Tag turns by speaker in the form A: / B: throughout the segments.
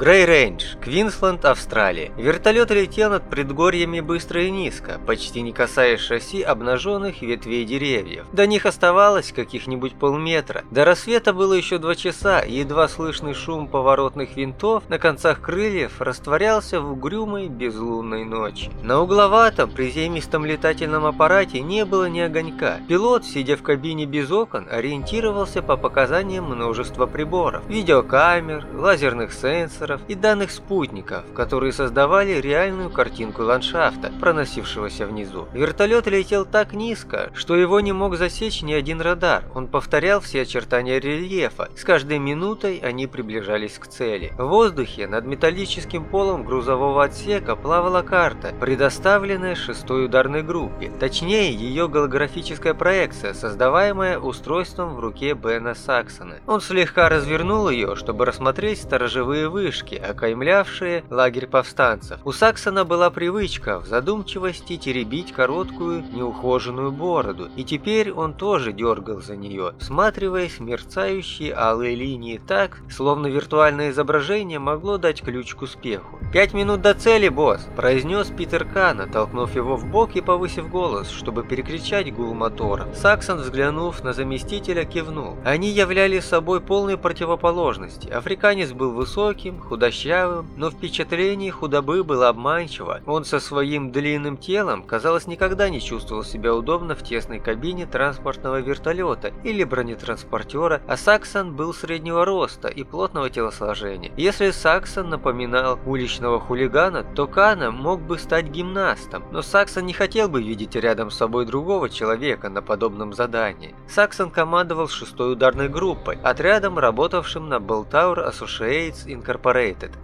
A: Грей Рейндж, Квинсленд, Австралия. Вертолет летел над предгорьями быстро и низко, почти не касаясь шасси обнаженных ветвей деревьев. До них оставалось каких-нибудь полметра. До рассвета было еще два часа, и едва слышный шум поворотных винтов на концах крыльев растворялся в угрюмой безлунной ночи. На угловатом приземистом летательном аппарате не было ни огонька. Пилот, сидя в кабине без окон, ориентировался по показаниям множества приборов. Видеокамер, лазерных сенсоров и данных спутников, которые создавали реальную картинку ландшафта, проносившегося внизу. Вертолет летел так низко, что его не мог засечь ни один радар. Он повторял все очертания рельефа. С каждой минутой они приближались к цели. В воздухе над металлическим полом грузового отсека плавала карта, предоставленная шестой ударной группе. Точнее, ее голографическая проекция, создаваемая устройством в руке Бена Саксона. Он слегка развернул ее, чтобы рассмотреть сторожевые вышки, окаймлявшие лагерь повстанцев. У Саксона была привычка в задумчивости теребить короткую, неухоженную бороду, и теперь он тоже дергал за нее, всматриваясь в мерцающие алые линии так, словно виртуальное изображение могло дать ключ к успеху. «Пять минут до цели, босс!» – произнес Питер Кана, толкнув его в бок и повысив голос, чтобы перекричать гул мотора. Саксон, взглянув на заместителя, кивнул. Они являли собой полные противоположности. Африканец был высоким, худощавым, но впечатление худобы было обманчиво. Он со своим длинным телом, казалось, никогда не чувствовал себя удобно в тесной кабине транспортного вертолета или бронетранспортера, а Саксон был среднего роста и плотного телосложения. Если Саксон напоминал уличного хулигана, то Кана мог бы стать гимнастом, но Саксон не хотел бы видеть рядом с собой другого человека на подобном задании. Саксон командовал шестой ударной группой, отрядом, работавшим на Tower Associates Incorporated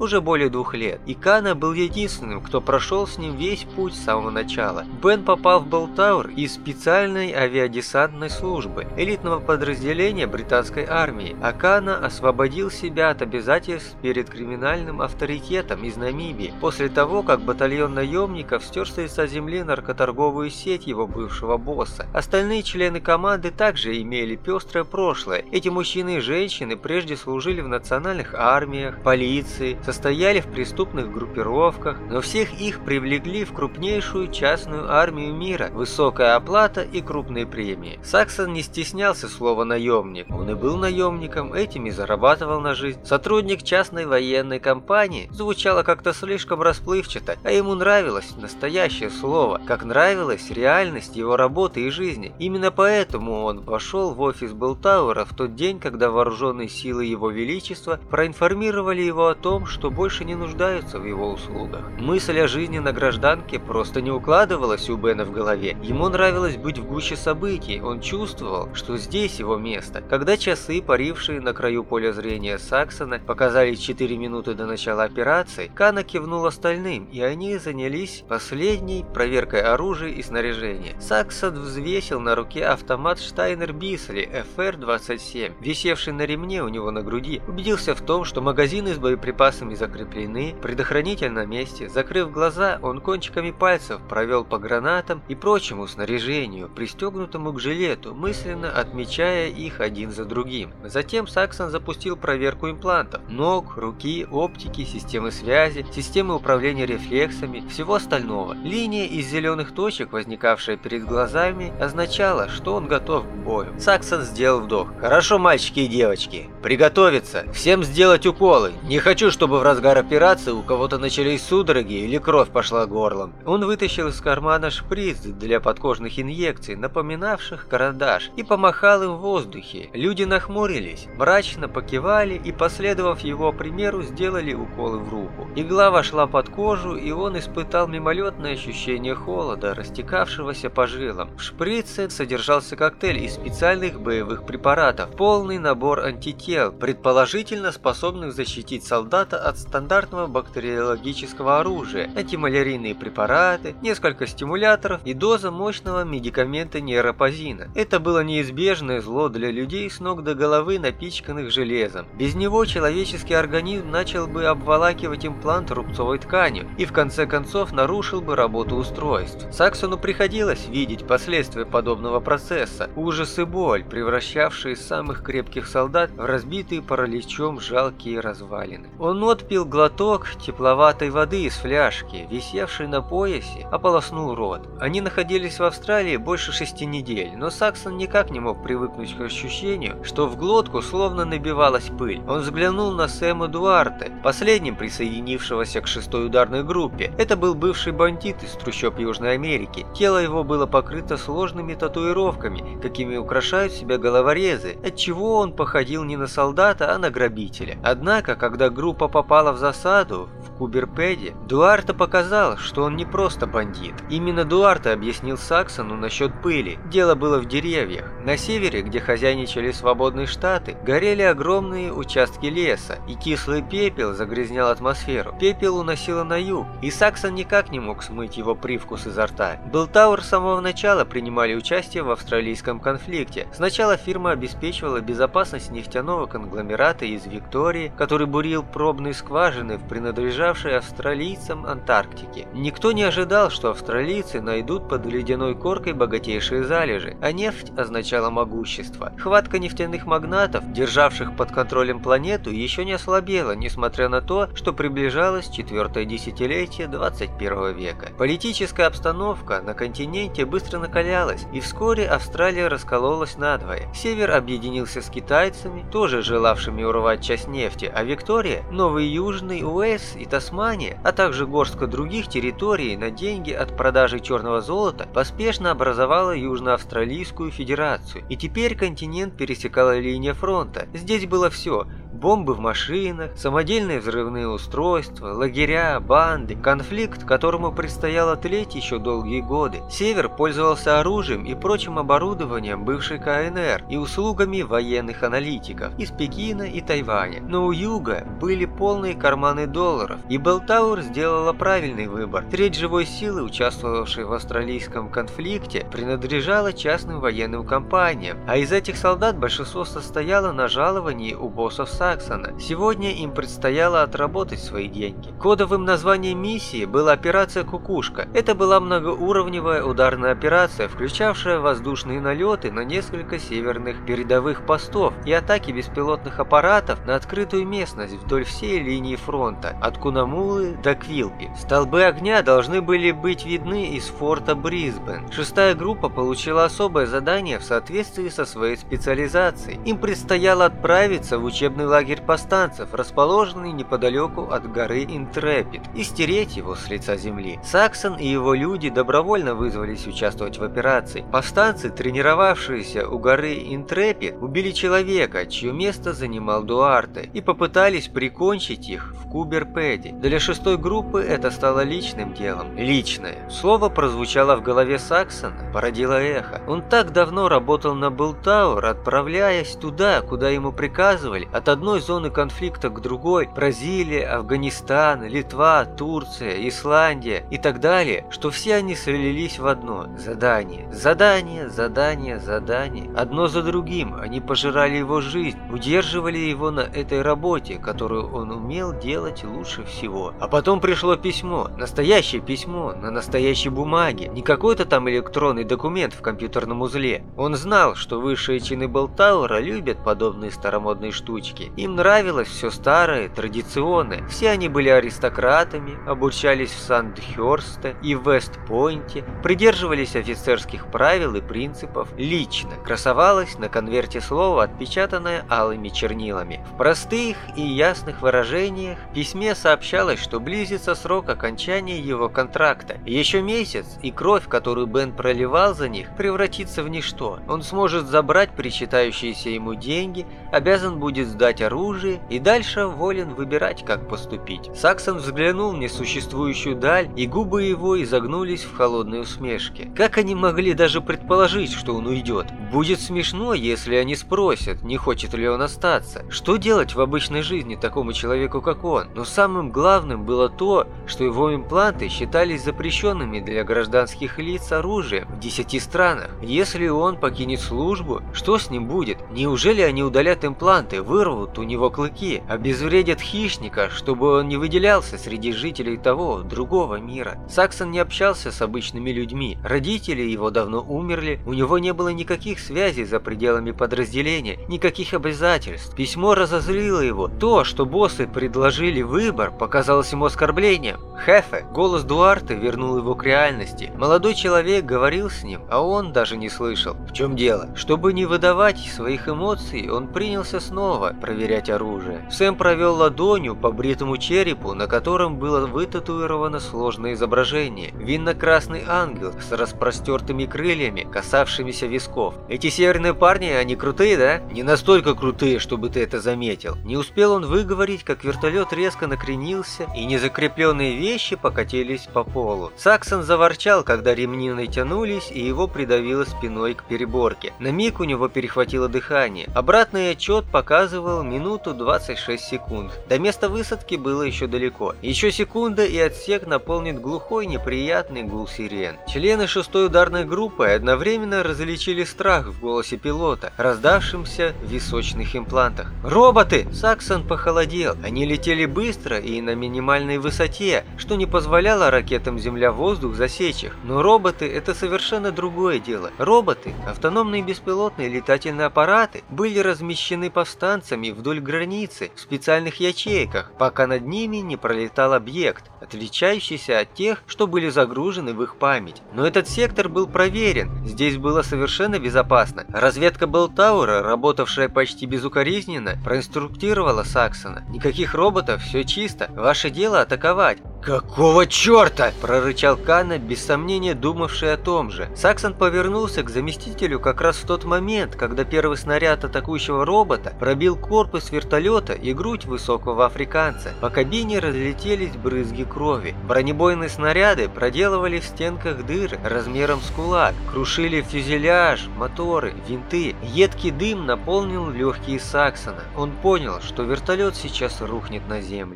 A: уже более двух лет, и Кана был единственным, кто прошел с ним весь путь с самого начала. Бен попал в Tower из специальной авиадесантной службы, элитного подразделения британской армии, а Кана освободил себя от обязательств перед криминальным авторитетом из Намибии после того, как батальон наемников стер с лица земли наркоторговую сеть его бывшего босса. Остальные члены команды также имели пестрое прошлое. Эти мужчины и женщины прежде служили в национальных армиях, полиции, состояли в преступных группировках, но всех их привлекли в крупнейшую частную армию мира, высокая оплата и крупные премии. Саксон не стеснялся слова «наемник». Он и был наемником, этим и зарабатывал на жизнь. Сотрудник частной военной компании звучало как-то слишком расплывчато, а ему нравилось настоящее слово, как нравилась реальность его работы и жизни. Именно поэтому он вошел в офис Белтауэра в тот день, когда вооруженные силы его величества проинформировали его о том, что больше не нуждаются в его услугах. Мысль о жизни на гражданке просто не укладывалась у Бена в голове. Ему нравилось быть в гуще событий, он чувствовал, что здесь его место. Когда часы, парившие на краю поля зрения Саксона, показали 4 минуты до начала операции, Кана кивнул остальным, и они занялись последней проверкой оружия и снаряжения. Саксон взвесил на руке автомат Штайнер Бисли FR-27, висевший на ремне у него на груди, убедился в том, что магазины с боеприпасами закреплены, предохранитель на месте. Закрыв глаза, он кончиками пальцев провел по гранатам и прочему снаряжению, пристегнутому к жилету, мысленно отмечая их один за другим. Затем Саксон запустил проверку имплантов, ног, руки, оптики, системы связи, системы управления рефлексами, всего остального. Линия из зеленых точек, возникавшая перед глазами, означала, что он готов к бою. Саксон сделал вдох. «Хорошо, мальчики и девочки. Приготовиться. Всем сделать уколы. Не хочу, чтобы в разгар операции у кого-то начались судороги или кровь пошла горлом». Он вытащил из кармана шприц для подкожных инъекций, напоминавших карандаш, и помахал им в воздухе. Люди нахмурились, мрачно покивали и, последовав его примеру, сделали уколы в руку. Игла вошла под кожу, и он испытал мимолетное ощущение холода, растекавшегося по жилам. В шприце содержался коктейль из специальных боевых препаратов, полный набор антител, предположительно способных защитить солдата от стандартного бактериологического оружия, антималярийные препараты, несколько стимуляторов и доза мощного медикамента нейропозина. Это было неизбежное зло для людей с ног до головы, напичканных железом. Без него человеческий организм начал бы обволакивать имплант рубцовой тканью и в конце концов нарушил бы работу устройств. Саксону приходилось видеть последствия подобного процесса, ужас и боль, превращавшие самых крепких солдат в разбитые параличом жалкие развалины. Он отпил глоток тепловатой воды из фляжки, висевшей на поясе, ополоснул рот. Они находились в Австралии больше шести недель, но Саксон никак не мог привыкнуть к ощущению, что в глотку словно набивалась пыль. Он взглянул на Сэма Дуарте, последним присоединившегося к шестой ударной группе. Это был бывший бандит из трущоб Южной Америки. Тело его было покрыто сложными татуировками, какими украшают себя головорезы, отчего он походил не на солдата, а на грабителя. Однако, когда группа попала в засаду в Куберпеде, Дуарте показал, что он не просто бандит. Именно Дуарте объяснил Саксону насчет пыли. Дело было в деревьях. На севере, где хозяйничали свободные штаты, горели огромные участки леса, и кислый пепел загрязнял атмосферу. Пепел уносило на юг, и Саксон никак не мог смыть его привкус изо рта. Белтауэр с самого начала принимали участие в австралийском конфликте. Сначала фирма обеспечивала безопасность нефтяного конгломерата из Виктории, который бурил пробные скважины в принадлежавшей австралийцам Антарктике. Никто не ожидал, что австралийцы найдут под ледяной коркой богатейшие залежи, а нефть означала могущество. Хватка нефтяных магнатов, державших под контролем планету, еще не ослабела, несмотря на то, что приближалось четвертое десятилетие 21 века. Политическая обстановка на континенте быстро накалялась, и вскоре Австралия раскололась надвое. Север объединился с китайцами, тоже желавшими урвать часть нефти, а Виктория, Новый Южный, Уэс и Тасмания, а также горстка других территорий на деньги от продажи черного золота поспешно образовала Южноавстралийскую Федерацию. И теперь континент пересекала линия фронта. Здесь было все – бомбы в машинах, самодельные взрывные устройства, лагеря, банды, конфликт, которому предстояло тлеть еще долгие годы. Север пользовался оружием и прочим оборудованием бывшей КНР и услугами военных аналитиков из Пекина и Тайваня. Но у юга были полные карманы долларов, и Белтауэр сделала правильный выбор. Треть живой силы, участвовавшей в австралийском конфликте, принадлежала частным военным компаниям, а из этих солдат большинство состояло на жаловании у боссов США Саксона. Сегодня им предстояло отработать свои деньги. Кодовым названием миссии была операция «Кукушка». Это была многоуровневая ударная операция, включавшая воздушные налеты на несколько северных передовых постов и атаки беспилотных аппаратов на открытую местность вдоль всей линии фронта, от Кунамулы до Квилпи. Столбы огня должны были быть видны из форта Брисбен. Шестая группа получила особое задание в соответствии со своей специализацией. Им предстояло отправиться в учебный лагерь лагерь повстанцев, расположенный неподалеку от горы Интрепид, и стереть его с лица земли. Саксон и его люди добровольно вызвались участвовать в операции. Повстанцы, тренировавшиеся у горы Интрепид, убили человека, чье место занимал Дуарте, и попытались прикончить их в Куберпеде. Для шестой группы это стало личным делом. Личное. Слово прозвучало в голове Саксона, породило эхо. Он так давно работал на Бултауэр, отправляясь туда, куда ему приказывали, от одной одной зоны конфликта к другой, Бразилия, Афганистан, Литва, Турция, Исландия и так далее, что все они слились в одно – задание. Задание, задание, задание. Одно за другим они пожирали его жизнь, удерживали его на этой работе, которую он умел делать лучше всего. А потом пришло письмо, настоящее письмо, на настоящей бумаге, не какой-то там электронный документ в компьютерном узле. Он знал, что высшие чины Болтаура любят подобные старомодные штучки, им нравилось все старое, традиционное. Все они были аристократами, обучались в Сандхерсте и Вестпойнте, придерживались офицерских правил и принципов. Лично красовалось на конверте слово, отпечатанное алыми чернилами. В простых и ясных выражениях в письме сообщалось, что близится срок окончания его контракта. Еще месяц, и кровь, которую Бен проливал за них, превратится в ничто. Он сможет забрать причитающиеся ему деньги, обязан будет сдать оружие и дальше волен выбирать, как поступить. Саксон взглянул в несуществующую даль, и губы его изогнулись в холодной усмешке. Как они могли даже предположить, что он уйдет? Будет смешно, если они спросят, не хочет ли он остаться. Что делать в обычной жизни такому человеку, как он? Но самым главным было то, что его импланты считались запрещенными для гражданских лиц оружием в 10 странах. Если он покинет службу, что с ним будет? Неужели они удалят импланты, вырвут у него клыки, обезвредят хищника, чтобы он не выделялся среди жителей того, другого мира. Саксон не общался с обычными людьми, родители его давно умерли, у него не было никаких связей за пределами подразделения, никаких обязательств. Письмо разозлило его. То, что боссы предложили выбор, показалось ему оскорблением. Хефе, голос Дуарте вернул его к реальности. Молодой человек говорил с ним, а он даже не слышал. В чем дело? Чтобы не выдавать своих эмоций, он принялся снова проверять оружие. Сэм провел ладонью по бритому черепу, на котором было вытатуировано сложное изображение. Винно-красный ангел с распростертыми крыльями, касавшимися висков. Эти северные парни, они крутые, да? Не настолько крутые, чтобы ты это заметил. Не успел он выговорить, как вертолет резко накренился, и незакрепленные вещи покатились по полу. Саксон заворчал, когда ремни натянулись, и его придавило спиной к переборке. На миг у него перехватило дыхание. Обратный отчет показывал минуту 26 секунд. До места высадки было еще далеко. Еще секунда, и отсек наполнит глухой неприятный гул сирен. Члены шестой ударной группы одновременно различили страх в голосе пилота, раздавшимся в височных имплантах. «Роботы!» Саксон похолодел. Они летели быстро и на минимальной высоте, что не позволяло ракетам Земля-воздух засечь их. Но роботы – это совершенно другое дело. Роботы, автономные беспилотные летательные аппараты, были размещены повстанцами вдоль границы в специальных ячейках, пока над ними не пролетал объект, отличающийся от тех, что были загружены в их память. Но этот сектор был проверен, здесь было совершенно безопасно. Разведка Белтаура, работавшая почти безукоризненно, проинструктировала Саксона. Никаких роботов, все чисто, ваше дело атаковать. «Какого черта?» – прорычал Канна, без сомнения думавший о том же. Саксон повернулся к заместителю как раз в тот момент, когда первый снаряд атакующего робота пробил корпус вертолета и грудь высокого африканца. По кабине разлетелись брызги крови. Бронебойные снаряды проделывали в стенках дыры размером с кулак, крушили фюзеляж, моторы, винты. Едкий дым наполнил легкие Саксона. Он понял, что вертолет сейчас рухнет на землю.